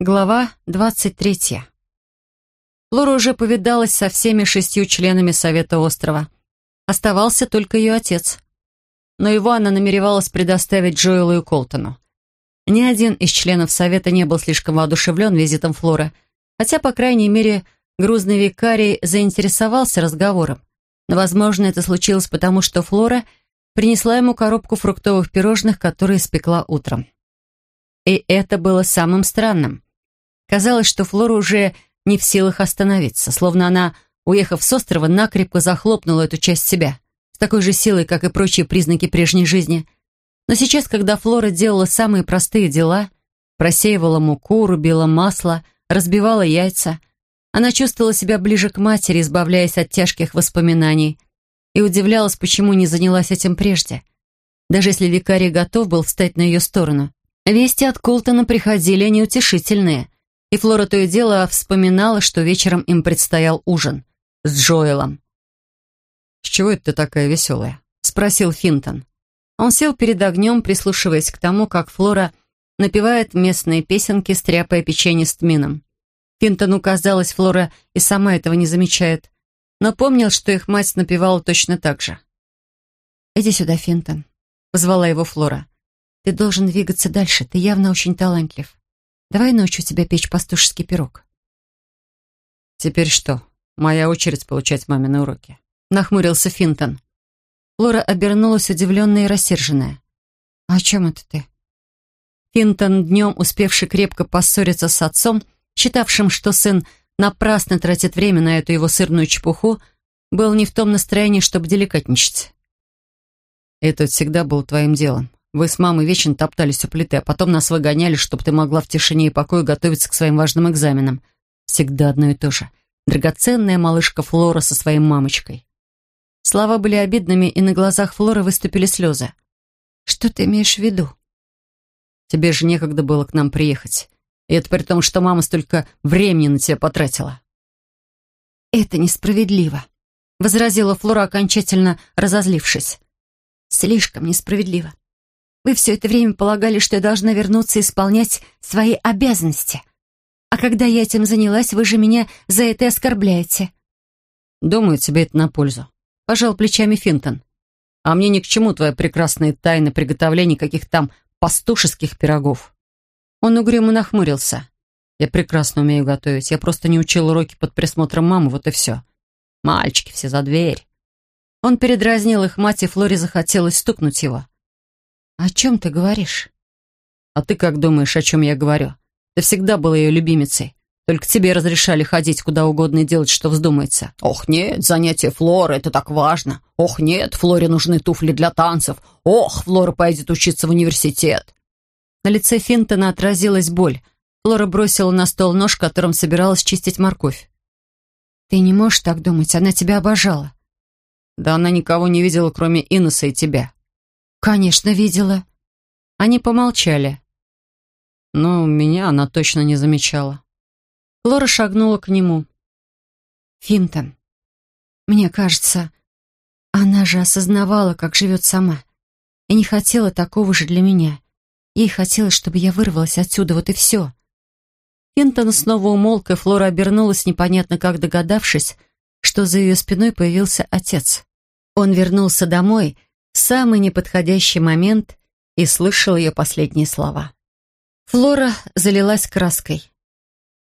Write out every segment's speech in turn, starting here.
Глава двадцать третья. Флора уже повидалась со всеми шестью членами Совета острова. Оставался только ее отец. Но его она намеревалась предоставить Джоэлу и Колтону. Ни один из членов Совета не был слишком воодушевлен визитом Флоры, хотя, по крайней мере, грузный викарий заинтересовался разговором. Но, возможно, это случилось потому, что Флора принесла ему коробку фруктовых пирожных, которые испекла утром. И это было самым странным. Казалось, что Флора уже не в силах остановиться, словно она, уехав с острова, накрепко захлопнула эту часть себя, с такой же силой, как и прочие признаки прежней жизни. Но сейчас, когда Флора делала самые простые дела, просеивала муку, рубила масло, разбивала яйца, она чувствовала себя ближе к матери, избавляясь от тяжких воспоминаний, и удивлялась, почему не занялась этим прежде. Даже если викарий готов был встать на ее сторону. Вести от Колтона приходили неутешительные — и Флора то и дело вспоминала, что вечером им предстоял ужин с Джоэлом. «С чего это ты такая веселая?» — спросил Финтон. Он сел перед огнем, прислушиваясь к тому, как Флора напевает местные песенки, стряпая печенье с тмином. Финтону казалось, Флора и сама этого не замечает, но помнил, что их мать напевала точно так же. «Иди сюда, Финтон», — позвала его Флора. «Ты должен двигаться дальше, ты явно очень талантлив». Давай научу тебя печь пастушеский пирог». «Теперь что, моя очередь получать мамины уроки?» Нахмурился Финтон. Лора обернулась удивленная и рассерженная. «А «О чем это ты?» Финтон, днем успевший крепко поссориться с отцом, считавшим, что сын напрасно тратит время на эту его сырную чепуху, был не в том настроении, чтобы деликатничать. «Это всегда было твоим делом. Вы с мамой вечно топтались у плиты, а потом нас выгоняли, чтобы ты могла в тишине и покое готовиться к своим важным экзаменам. Всегда одно и то же. Драгоценная малышка Флора со своей мамочкой. Слова были обидными, и на глазах Флоры выступили слезы. «Что ты имеешь в виду?» «Тебе же некогда было к нам приехать. И это при том, что мама столько времени на тебя потратила». «Это несправедливо», — возразила Флора, окончательно разозлившись. «Слишком несправедливо. Вы все это время полагали, что я должна вернуться и исполнять свои обязанности. А когда я этим занялась, вы же меня за это оскорбляете». «Думаю, тебе это на пользу», — пожал плечами Финтон. «А мне ни к чему твои прекрасные тайны приготовления каких там пастушеских пирогов». Он угрюмо нахмурился. «Я прекрасно умею готовить. Я просто не учил уроки под присмотром мамы, вот и все. Мальчики все за дверь». Он передразнил их мать, и Флоре захотелось стукнуть его. «О чем ты говоришь?» «А ты как думаешь, о чем я говорю? Ты всегда была ее любимицей. Только тебе разрешали ходить куда угодно и делать, что вздумается. Ох, нет, занятие Флоры — это так важно. Ох, нет, Флоре нужны туфли для танцев. Ох, Флора поедет учиться в университет. На лице Финтона отразилась боль. Флора бросила на стол нож, которым собиралась чистить морковь. «Ты не можешь так думать, она тебя обожала». «Да она никого не видела, кроме Иннеса и тебя. «Конечно, видела». Они помолчали. Но меня она точно не замечала. Лора шагнула к нему. «Финтон, мне кажется, она же осознавала, как живет сама, и не хотела такого же для меня. Ей хотелось, чтобы я вырвалась отсюда, вот и все». Финтон снова умолк, и Флора обернулась, непонятно как догадавшись, что за ее спиной появился отец. Он вернулся домой самый неподходящий момент и слышал ее последние слова. Флора залилась краской.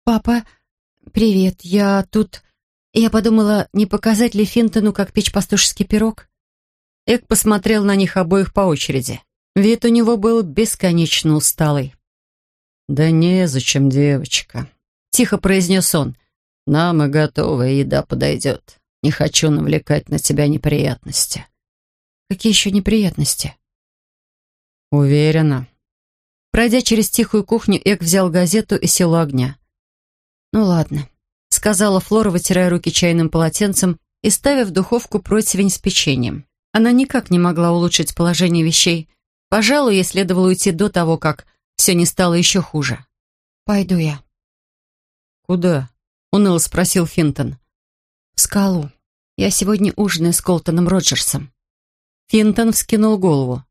«Папа, привет, я тут...» Я подумала, не показать ли Финтону, как печь пастушеский пирог? Эк посмотрел на них обоих по очереди. Вид у него был бесконечно усталый. «Да незачем, девочка», — тихо произнес он. «Нам и готовая еда подойдет. Не хочу навлекать на тебя неприятности». Какие еще неприятности? Уверена. Пройдя через тихую кухню, Эк взял газету и сел у огня. «Ну ладно», — сказала Флора, вытирая руки чайным полотенцем и ставя в духовку противень с печеньем. Она никак не могла улучшить положение вещей. Пожалуй, ей следовало уйти до того, как все не стало еще хуже. «Пойду я». «Куда?» — уныло спросил Финтон. «В скалу. Я сегодня ужинаю с Колтоном Роджерсом». Финтон вскинул голову.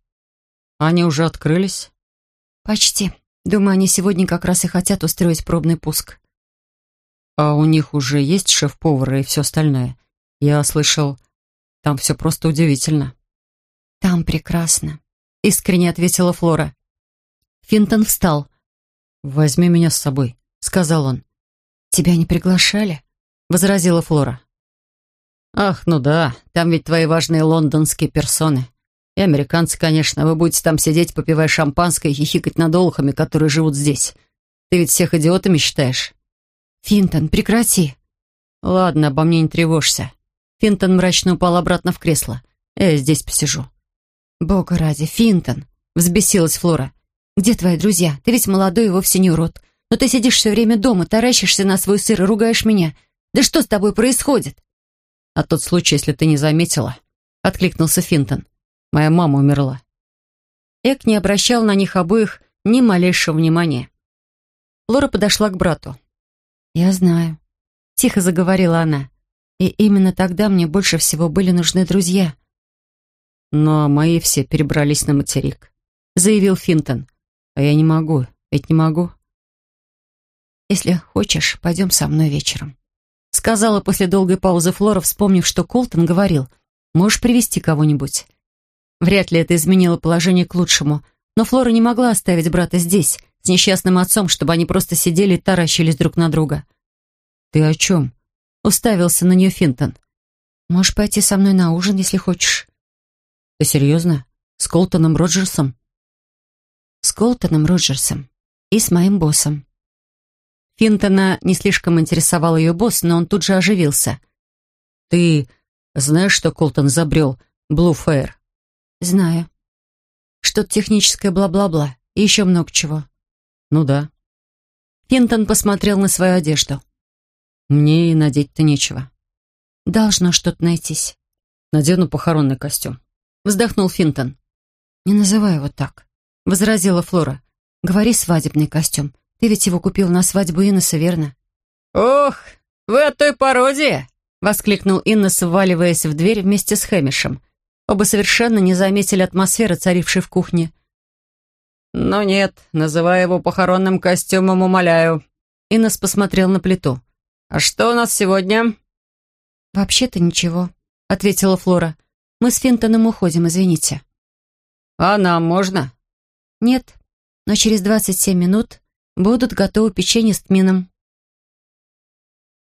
«Они уже открылись?» «Почти. Думаю, они сегодня как раз и хотят устроить пробный пуск. А у них уже есть шеф-повар и все остальное? Я слышал, там все просто удивительно. Там прекрасно, искренне ответила Флора. Финтон встал. «Возьми меня с собой», — сказал он. «Тебя не приглашали?» — возразила Флора. «Ах, ну да, там ведь твои важные лондонские персоны. И американцы, конечно. Вы будете там сидеть, попивая шампанское и хихикать над олухами, которые живут здесь. Ты ведь всех идиотами считаешь?» «Финтон, прекрати!» «Ладно, обо мне не тревожься». Финтон мрачно упал обратно в кресло. «Я здесь посижу». «Бога ради, Финтон!» — взбесилась Флора. «Где твои друзья? Ты ведь молодой и вовсе не урод. Но ты сидишь все время дома, таращишься на свой сыр и ругаешь меня. Да что с тобой происходит?» «А тот случай, если ты не заметила», — откликнулся Финтон. «Моя мама умерла». Эк не обращал на них обоих ни малейшего внимания. Флора подошла к брату. «Я знаю», — тихо заговорила она. «И именно тогда мне больше всего были нужны друзья». «Но мои все перебрались на материк», — заявил Финтон. А я не могу, ведь не могу. Если хочешь, пойдем со мной вечером. Сказала после долгой паузы Флора, вспомнив, что Колтон говорил. Можешь привести кого-нибудь. Вряд ли это изменило положение к лучшему, но Флора не могла оставить брата здесь, с несчастным отцом, чтобы они просто сидели и таращились друг на друга. «Ты о чем?» — уставился на нее Финтон. «Можешь пойти со мной на ужин, если хочешь». «Ты серьезно? С Колтоном Роджерсом?» с Колтоном Роджерсом и с моим боссом. Финтона не слишком интересовал ее босс, но он тут же оживился. «Ты знаешь, что Колтон забрел Блуфэйр?» «Знаю. Что-то техническое бла-бла-бла и еще много чего». «Ну да». Финтон посмотрел на свою одежду. «Мне и надеть-то нечего». «Должно что-то найтись». «Надену похоронный костюм». Вздохнул Финтон. «Не называй его так. — возразила Флора. «Говори свадебный костюм. Ты ведь его купил на свадьбу Иннеса, верно?» «Ох, вы от той пародии!» — воскликнул Иннес, вваливаясь в дверь вместе с Хэмишем. Оба совершенно не заметили атмосферы, царившей в кухне. «Ну нет, называя его похоронным костюмом, умоляю». Иннес посмотрел на плиту. «А что у нас сегодня?» «Вообще-то ничего», — ответила Флора. «Мы с Финтоном уходим, извините». «А нам можно?» «Нет, но через 27 минут будут готовы печенье с тмином».